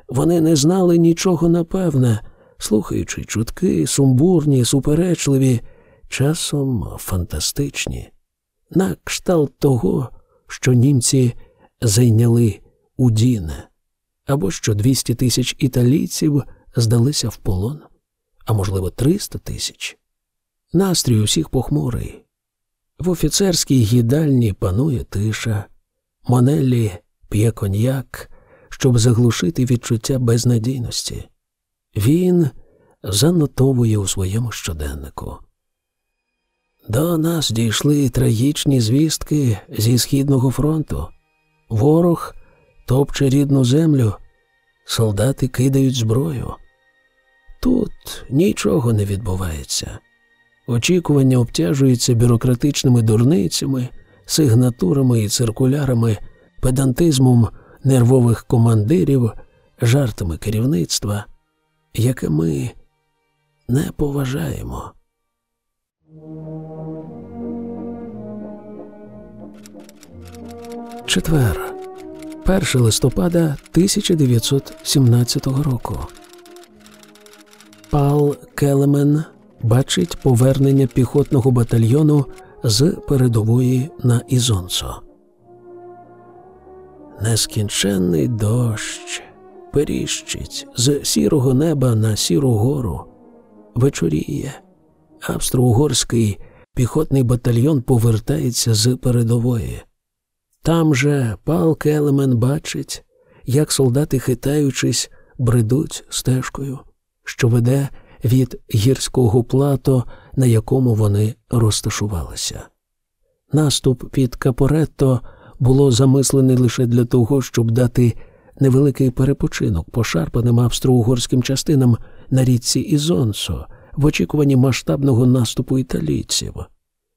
Вони не знали нічого напевне, слухаючи чутки, сумбурні, суперечливі, часом фантастичні, на кшталт того, що німці зайняли Удіне, або що 200 тисяч італійців здалися в полон, а можливо, 300 тисяч. Настрій усіх похмурий. В офіцерській їдальні панує тиша, Монеллі п'є коньяк, щоб заглушити відчуття безнадійності. Він занотовує у своєму щоденнику. До нас дійшли трагічні звістки зі Східного фронту. Ворог топче рідну землю, солдати кидають зброю. Тут нічого не відбувається. Очікування обтяжуються бюрократичними дурницями, сигнатурами і циркулярами, педантизмом нервових командирів, жартами керівництва, яке ми не поважаємо. Четвер, 1 листопада 1917 року. Пал Келемен бачить повернення піхотного батальйону з передової на Ізонцо. Нескінченний дощ періщить з сірого неба на сіру гору. Вечоріє. Австро-угорський піхотний батальйон повертається з передової. Там же пал Келемен бачить, як солдати, хитаючись, бредуть стежкою, що веде від гірського плато, на якому вони розташувалися. Наступ під Капоретто було замислений лише для того, щоб дати невеликий перепочинок пошарпаним австро-угорським частинам на річці Ізонсо в очікуванні масштабного наступу італійців.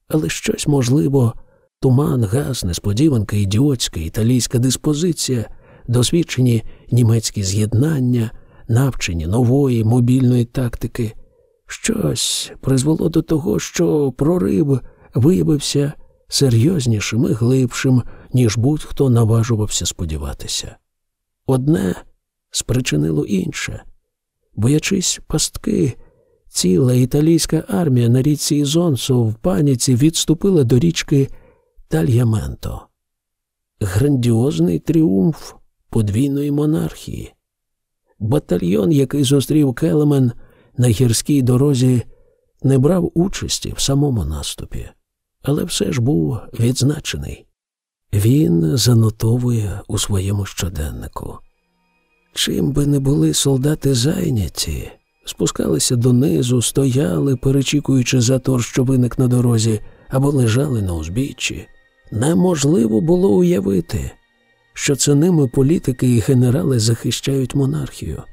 Але щось можливо, туман, газ, несподіванка, ідіотська італійська диспозиція, досвідчені німецькі з'єднання навчені нової мобільної тактики, щось призвело до того, що прорив виявився серйознішим і глибшим, ніж будь-хто наважувався сподіватися. Одне спричинило інше. Боячись пастки, ціла італійська армія на річці Ізонсо в паніці відступила до річки Тальяменто. Грандіозний тріумф подвійної монархії. Батальйон, який зустрів Келемен на гірській дорозі, не брав участі в самому наступі, але все ж був відзначений. Він занотовує у своєму щоденнику. Чим би не були солдати зайняті, спускалися донизу, стояли, перечікуючи затор, що виник на дорозі, або лежали на узбіччі, неможливо було уявити, що це ними політики і генерали захищають монархію.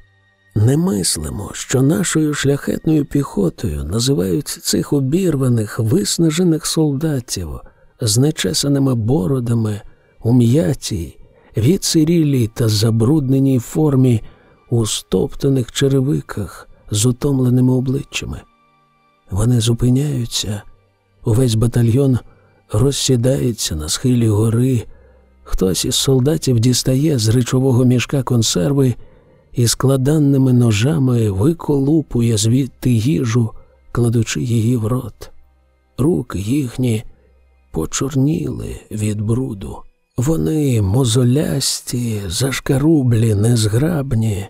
Не мислимо, що нашою шляхетною піхотою називають цих обірваних, виснажених солдатів з нечесаними бородами, у м'ятій, відсирілій та забрудненій формі у стоптаних черевиках з утомленими обличчями. Вони зупиняються, увесь батальйон розсідається на схилі гори, хтось із солдатів дістає з речового мішка консерви і складанними ножами виколупує звідти їжу, кладучи її в рот. Руки їхні почорніли від бруду. Вони мозолясті, зашкарублі, незграбні.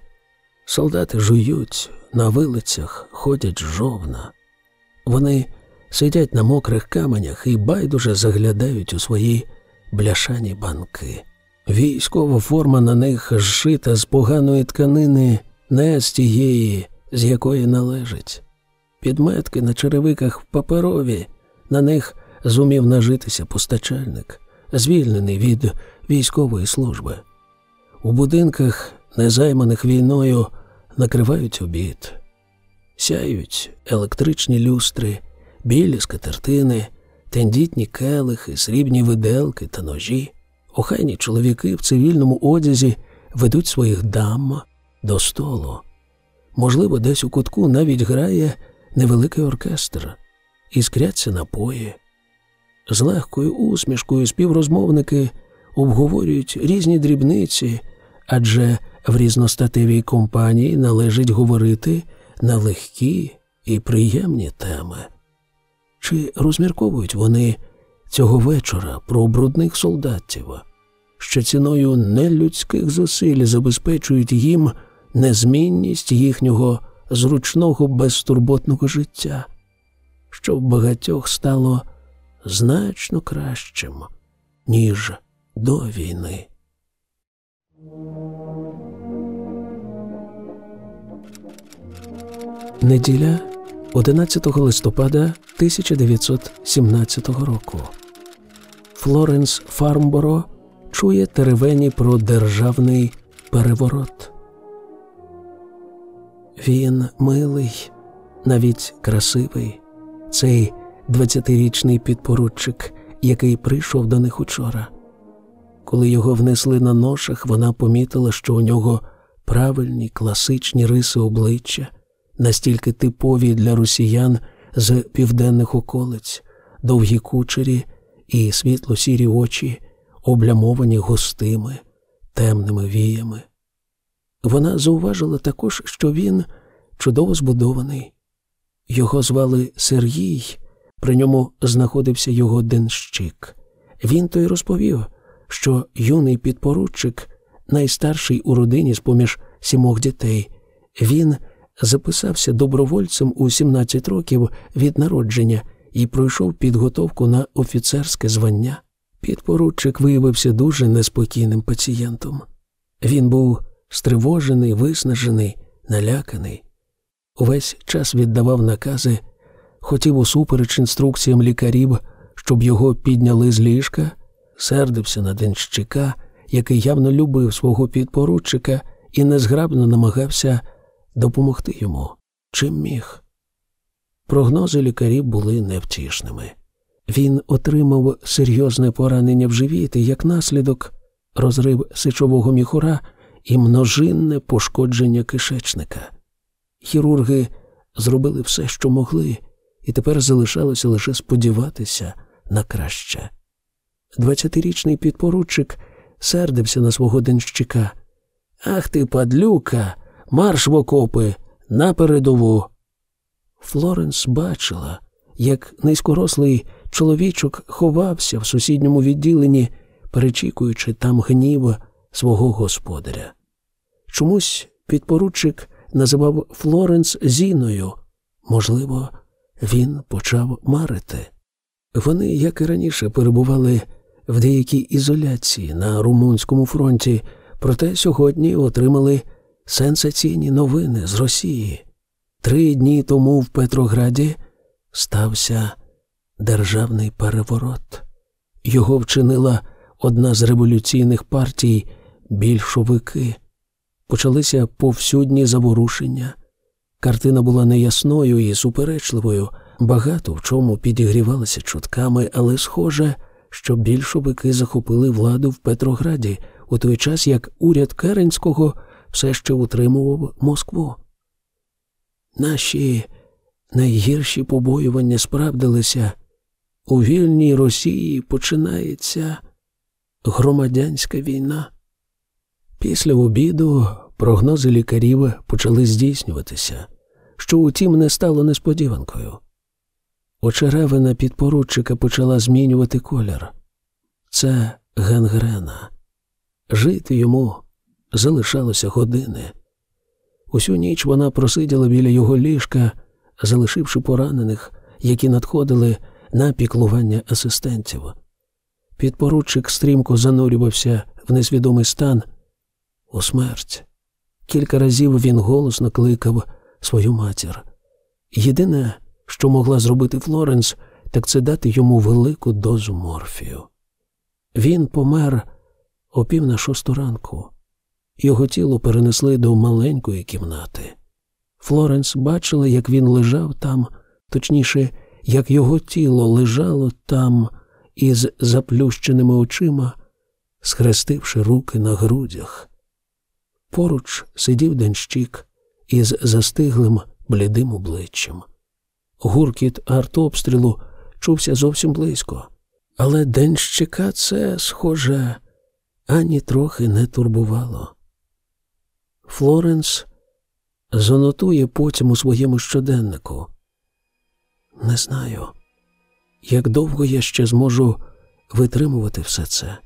Солдати жують, на вилицях ходять жовна. Вони сидять на мокрих каменях і байдуже заглядають у свої бляшані банки. Військова форма на них зшита з поганої тканини, не з тієї, з якої належить. Підметки на черевиках паперові, на них зумів нажитися постачальник, звільнений від військової служби. У будинках, незайманих війною, накривають обід, сяють електричні люстри, білі скатертини, тендітні келихи, срібні виделки та ножі. Охайні чоловіки в цивільному одязі ведуть своїх дам до столу. Можливо, десь у кутку навіть грає невеликий оркестр, іскряться напої. З легкою усмішкою співрозмовники обговорюють різні дрібниці, адже в різностатевій компанії належить говорити на легкі і приємні теми. Чи розмірковують вони цього вечора про брудних солдатів, що ціною нелюдських зусиль забезпечують їм незмінність їхнього зручного безтурботного життя, що в багатьох стало значно кращим, ніж до війни. Неділя 11 листопада 1917 року. Флоренс Фармборо чує теревені про державний переворот. Він милий, навіть красивий, цей двадцятирічний підпоручик, який прийшов до них учора. Коли його внесли на ношах, вона помітила, що у нього правильні класичні риси обличчя, настільки типові для росіян з південних околиць, довгі кучері і світло сірі очі, облямовані густими, темними віями. Вона зауважила також, що він чудово збудований. Його звали Сергій, при ньому знаходився його денщик. Він то й розповів, що юний підпоручик, найстарший у родині з поміж сімох дітей, він записався добровольцем у 17 років від народження і пройшов підготовку на офіцерське звання. Підпоручик виявився дуже неспокійним пацієнтом. Він був стривожений, виснажений, наляканий. Увесь час віддавав накази, хотів усупереч інструкціям лікарів, щоб його підняли з ліжка, сердився на денщика, який явно любив свого підпоручика і незграбно намагався допомогти йому, чим міг. Прогнози лікарів були невтішними. Він отримав серйозне поранення в живіт і як наслідок розрив сечового міхура і множинне пошкодження кишечника. Хірурги зробили все, що могли, і тепер залишалося лише сподіватися на краще. Двадцятирічний підпоручик сердився на свого денщика, Ах ти, падлюка, марш в окопи на передову. Флоренс бачила, як низькорослий чоловічок ховався в сусідньому відділенні, перечікуючи там гнів свого господаря. Чомусь підпоручик називав Флоренс Зіною. Можливо, він почав марити. Вони, як і раніше, перебували в деякій ізоляції на Румунському фронті, проте сьогодні отримали сенсаційні новини з Росії. Три дні тому в Петрограді стався державний переворот. Його вчинила одна з революційних партій більшовики. Почалися повсюдні заворушення. Картина була неясною і суперечливою, багато в чому підігрівалася чутками, але схоже, що більшовики захопили владу в Петрограді у той час, як уряд Керенського все ще утримував Москву. Наші найгірші побоювання справдилися. У вільній Росії починається громадянська війна. Після обіду прогнози лікарів почали здійснюватися, що, утім, не стало несподіванкою. Очеревина підпоручика почала змінювати колір. Це гангрена. Жити йому залишалося години. Усю ніч вона просиділа біля його ліжка, залишивши поранених, які надходили на піклування асистентів. Підпоручик стрімко занурювався в несвідомий стан у смерть. Кілька разів він голосно кликав свою матір. Єдине, що могла зробити Флоренс, так це дати йому велику дозу морфію. Він помер о пів на шосту ранку. Його тіло перенесли до маленької кімнати. Флоренс бачила, як він лежав там, точніше, як його тіло лежало там із заплющеними очима, схрестивши руки на грудях. Поруч сидів денщик із застиглим блідим обличчям. Гуркіт артобстрілу чувся зовсім близько, але денщика це, схоже, ані трохи не турбувало. Флоренс занотує потім у своєму щоденнику. Не знаю, як довго я ще зможу витримувати все це.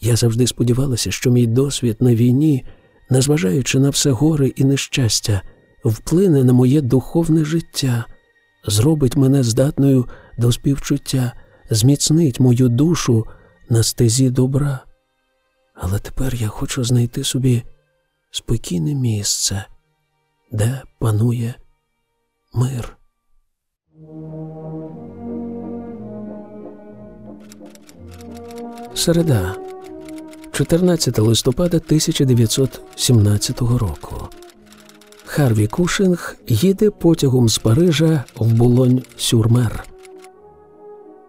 Я завжди сподівалася, що мій досвід на війні, незважаючи на все горе і нещастя, вплине на моє духовне життя, зробить мене здатною до співчуття, зміцнить мою душу на стезі добра. Але тепер я хочу знайти собі спокійне місце, де панує мир. Середа, 14 листопада 1917 року. Харві Кушинг їде потягом з Парижа в Булонь Сюрмер.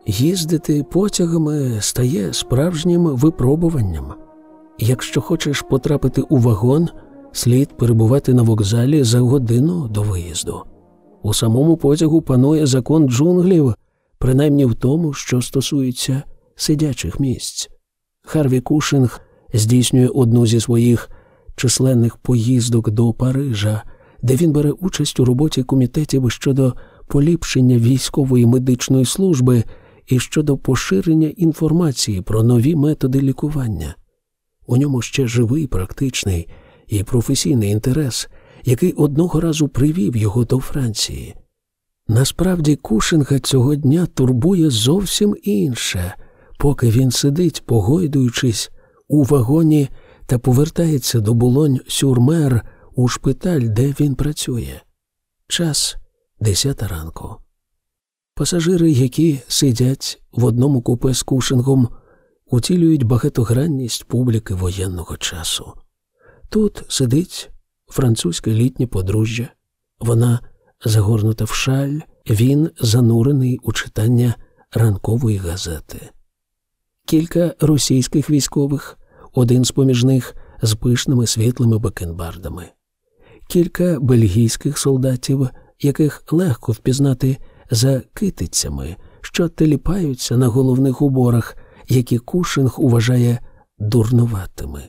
Їздити потягами стає справжнім випробуванням. Якщо хочеш потрапити у вагон, слід перебувати на вокзалі за годину до виїзду. У самому потягу панує закон джунглів, принаймні в тому, що стосується сидячих місць. Харві Кушинг здійснює одну зі своїх численних поїздок до Парижа, де він бере участь у роботі комітетів щодо поліпшення військової медичної служби і щодо поширення інформації про нові методи лікування. У ньому ще живий практичний і професійний інтерес, який одного разу привів його до Франції. Насправді, Кушинга цього дня турбує зовсім інше, поки він сидить, погойдуючись у вагоні та повертається до булонь сюрмер у шпиталь, де він працює. Час десята ранку. Пасажири, які сидять в одному купе з Кушингом, утілюють багатогранність публіки воєнного часу. Тут сидить французьке літнє подружжя, вона загорнута в шаль, він занурений у читання ранкової газети. Кілька російських військових, один з поміж них з пишними світлими бакенбардами, кілька бельгійських солдатів, яких легко впізнати за китицями, що теліпаються на головних уборах, які Кушинг уважає дурнуватими.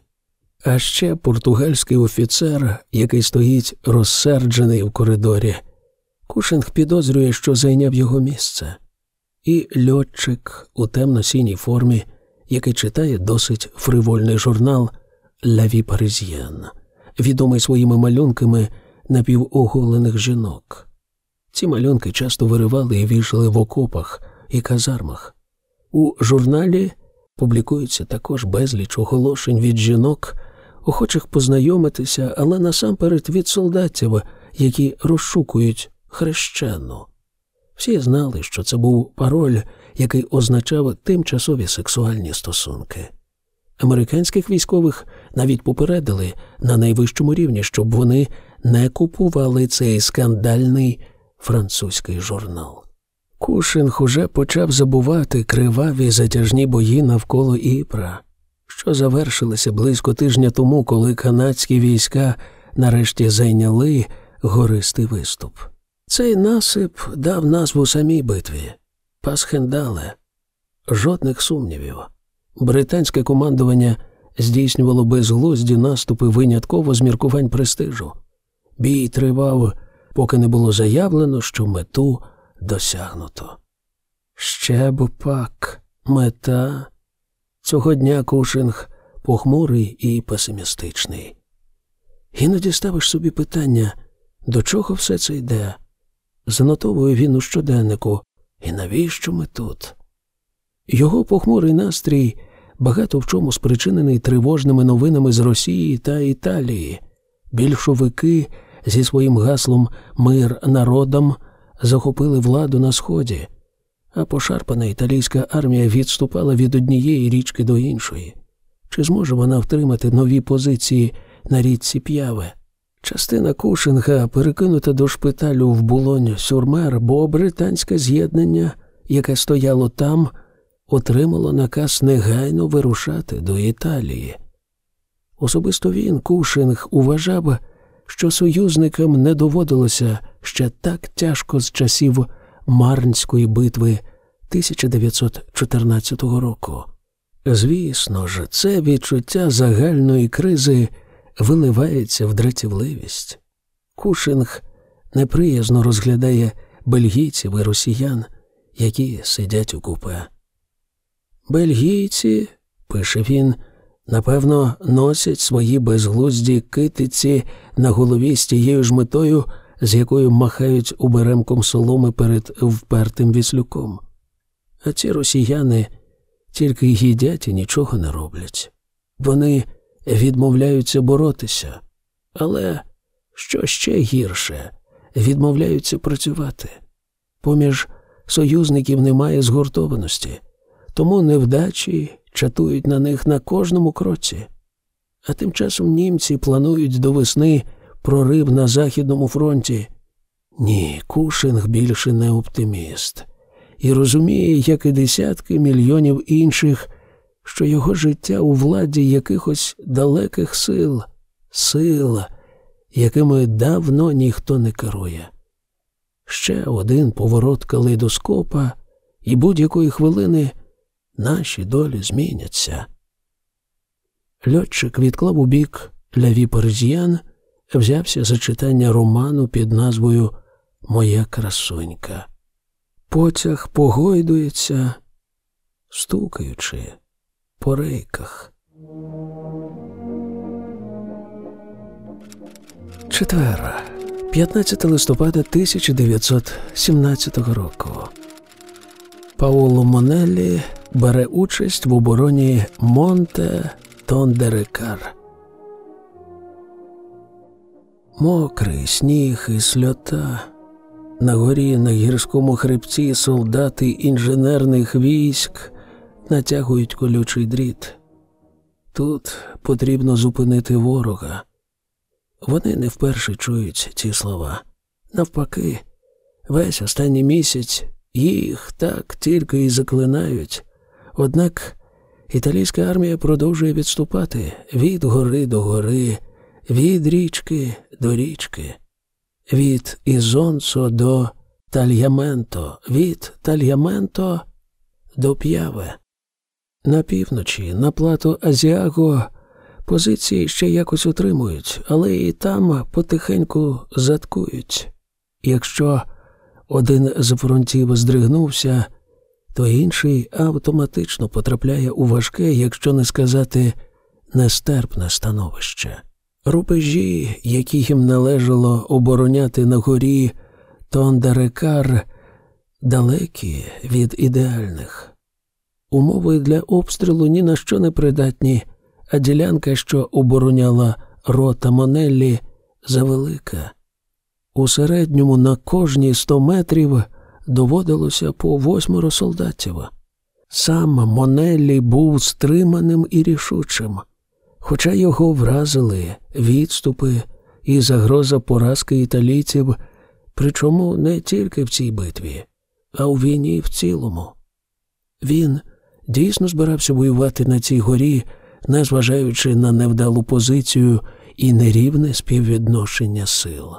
А ще португальський офіцер, який стоїть розсерджений в коридорі. Кушинг підозрює, що зайняв його місце, і льотчик у темно-сіній формі, який читає досить фривольний журнал «Лаві Паризьєн», відомий своїми малюнками напівоголених жінок. Ці малюнки часто виривали і вішали в окопах і казармах. У журналі публікується також безліч оголошень від жінок, охочих познайомитися, але насамперед від солдатів, які розшукують хрещену. Всі знали, що це був пароль, який означав тимчасові сексуальні стосунки. Американських військових навіть попередили на найвищому рівні, щоб вони не купували цей скандальний французький журнал. Кушинг уже почав забувати криваві затяжні бої навколо Іпра, що завершилися близько тижня тому, коли канадські війська нарешті зайняли гористий виступ. Цей насип дав назву самій битві Пасхендале. Жодних сумнівів. Британське командування здійснювало безглузді наступи винятково з міркувань престижу. Бій тривав, поки не було заявлено, що мету досягнуто. Ще б пак мета. Цього дня Кушинг похмурий і песимістичний. Іноді ставиш собі питання, до чого все це йде. Занотовує він у щоденнику, і навіщо ми тут? Його похмурий настрій багато в чому спричинений тривожними новинами з Росії та Італії. Більшовики зі своїм гаслом Мир народам захопили владу на сході, а пошарпана італійська армія відступала від однієї річки до іншої. Чи зможе вона втримати нові позиції на річці П'яве? Частина Кушинга перекинута до шпиталю в Булонь Сюрмер, бо британське з'єднання, яке стояло там, отримало наказ негайно вирушати до Італії. Особисто він, Кушинг, уважав, що союзникам не доводилося ще так тяжко з часів Марнської битви 1914 року. Звісно ж, це відчуття загальної кризи виливається в дратівливість. Кушинг неприязно розглядає бельгійців і росіян, які сидять у купе. Бельгійці, пише він, напевно, носять свої безглузді китиці на голові з тією ж метою, з якою махають уберемком соломи перед впертим віслюком. А ці росіяни тільки їдять і нічого не роблять. Вони відмовляються боротися, але, що ще гірше, відмовляються працювати. Поміж союзників немає згуртованості, тому невдачі чатують на них на кожному кроці. А тим часом німці планують до весни прорив на Західному фронті. Ні, Кушинг більше не оптиміст і розуміє, як і десятки мільйонів інших, що його життя у владі якихось далеких сил, сил, якими давно ніхто не керує. Ще один поворот калейдоскопа, і будь-якої хвилини наші долі зміняться. Льотчик відклав у бік ляві Паризьян, взявся за читання роману під назвою Моя красунька. Потяг погойдується, стукаючи по рейках. Четвер, 15 листопада 1917 року. Пауло Монеллі бере участь в обороні Монте Тондерекар. Мокрий сніг і сльота. На горі на гірському хребці солдати інженерних військ натягують колючий дріт. Тут потрібно зупинити ворога. Вони не вперше чують ці слова. Навпаки, весь останній місяць їх так тільки і заклинають. Однак італійська армія продовжує відступати від гори до гори, від річки до річки, від Ізонцо до Тальяменто, від Тальяменто до П'яве. На півночі, на плато Азіаго, Позиції ще якось утримують, але і там потихеньку заткують. Якщо один з фронтів здригнувся, то інший автоматично потрапляє у важке, якщо не сказати нестерпне становище. Рубежі, які їм належало обороняти на горі Тондерекар, далекі від ідеальних. Умови для обстрілу ні на що не придатні, а ділянка, що обороняла рота Монеллі, завелика. У середньому на кожні сто метрів доводилося по восьмеро солдатів. Сам Монеллі був стриманим і рішучим, хоча його вразили відступи і загроза поразки італійців, причому не тільки в цій битві, а у війні в цілому. Він дійсно збирався воювати на цій горі, незважаючи на невдалу позицію і нерівне співвідношення сил.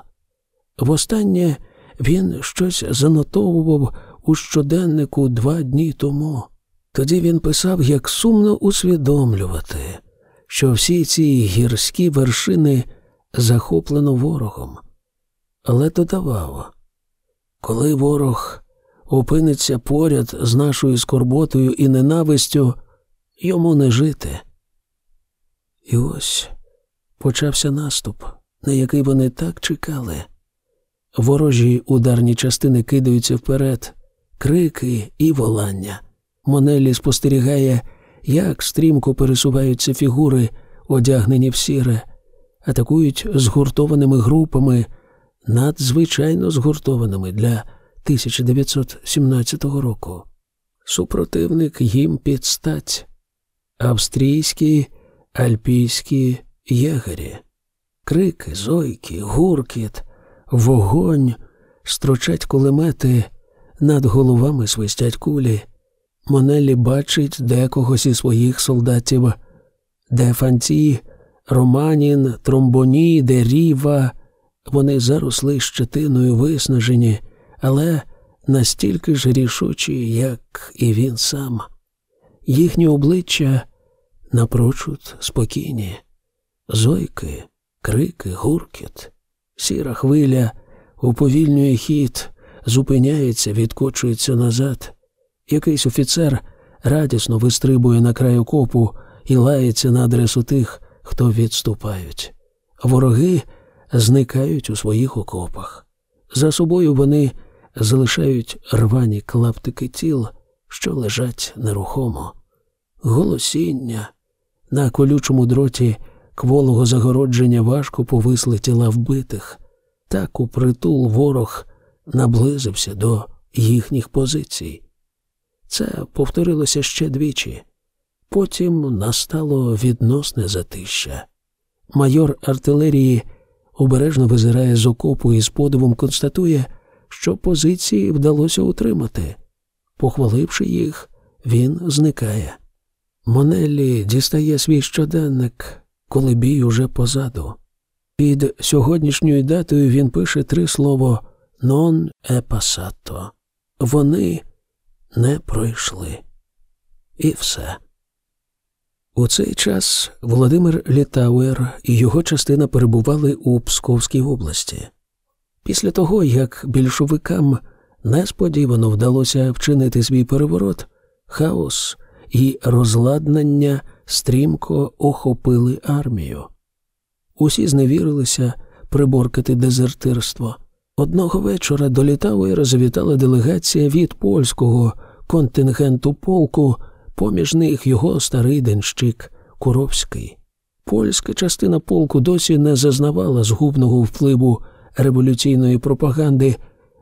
Востаннє він щось занотовував у щоденнику два дні тому. Тоді він писав, як сумно усвідомлювати, що всі ці гірські вершини захоплено ворогом. Але додавав, коли ворог опиниться поряд з нашою скорботою і ненавистю, йому не жити. І ось почався наступ, на який вони так чекали. Ворожі ударні частини кидаються вперед, крики і волання. Монелі спостерігає, як стрімко пересуваються фігури, одягнені в сіре, атакують згуртованими групами, надзвичайно згуртованими для 1917 року. Супротивник їм підстать австрійські, альпійські єгері, крики, зойки, гуркіт вогонь, строчать кулемети, над головами свистять кулі. Монелі бачить декого зі своїх солдатів, де фанці, Романін, Тромбоні, Деріва. Вони заросли щетиною виснажені, але настільки ж рішучі, як і він сам. Їхні обличчя напрочуд спокійні, зойки, крики, гуркіт. Сіра хвиля уповільнює хід, зупиняється, відкочується назад. Якийсь офіцер радісно вистрибує на край окопу і лається на адресу тих, хто відступають. Вороги зникають у своїх окопах. За собою вони залишають рвані клаптики тіл, що лежать нерухомо. Голосіння на колючому дроті кволого загородження важко повисли тіла вбитих. Так у притул ворог наблизився до їхніх позицій. Це повторилося ще двічі. Потім настало відносне затища. Майор артилерії обережно визирає з окопу і з подивом констатує, що позиції вдалося утримати. Похваливши їх, він зникає. Монеллі дістає свій щоденник, коли бій уже позаду. Під сьогоднішньою датою він пише три слова «non è passato». Вони не пройшли. І все. У цей час Володимир Літауер і його частина перебували у Псковській області. Після того, як більшовикам несподівано вдалося вчинити свій переворот, хаос і розладнання стрімко охопили армію. Усі зневірилися приборкати дезертирство. Одного вечора до Літауера завітала делегація від польського контингенту полку, поміж них його старий денщик Куровський. Польська частина полку досі не зазнавала згубного впливу революційної пропаганди,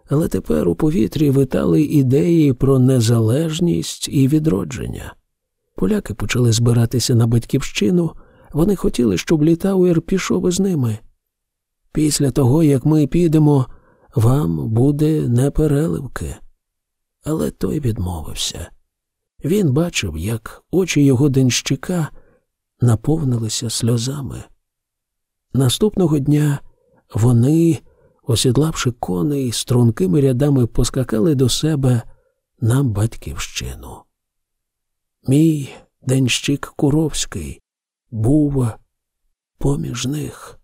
але тепер у повітрі витали ідеї про незалежність і відродження. Поляки почали збиратися на батьківщину, вони хотіли, щоб Літауер пішов із ними. Після того, як ми підемо, вам буде непереливки. Але той відмовився. Він бачив, як очі його денщика наповнилися сльозами. Наступного дня вони, осідлавши коней, стрункими рядами поскакали до себе на батьківщину. Мій денщик Куровський був поміж них.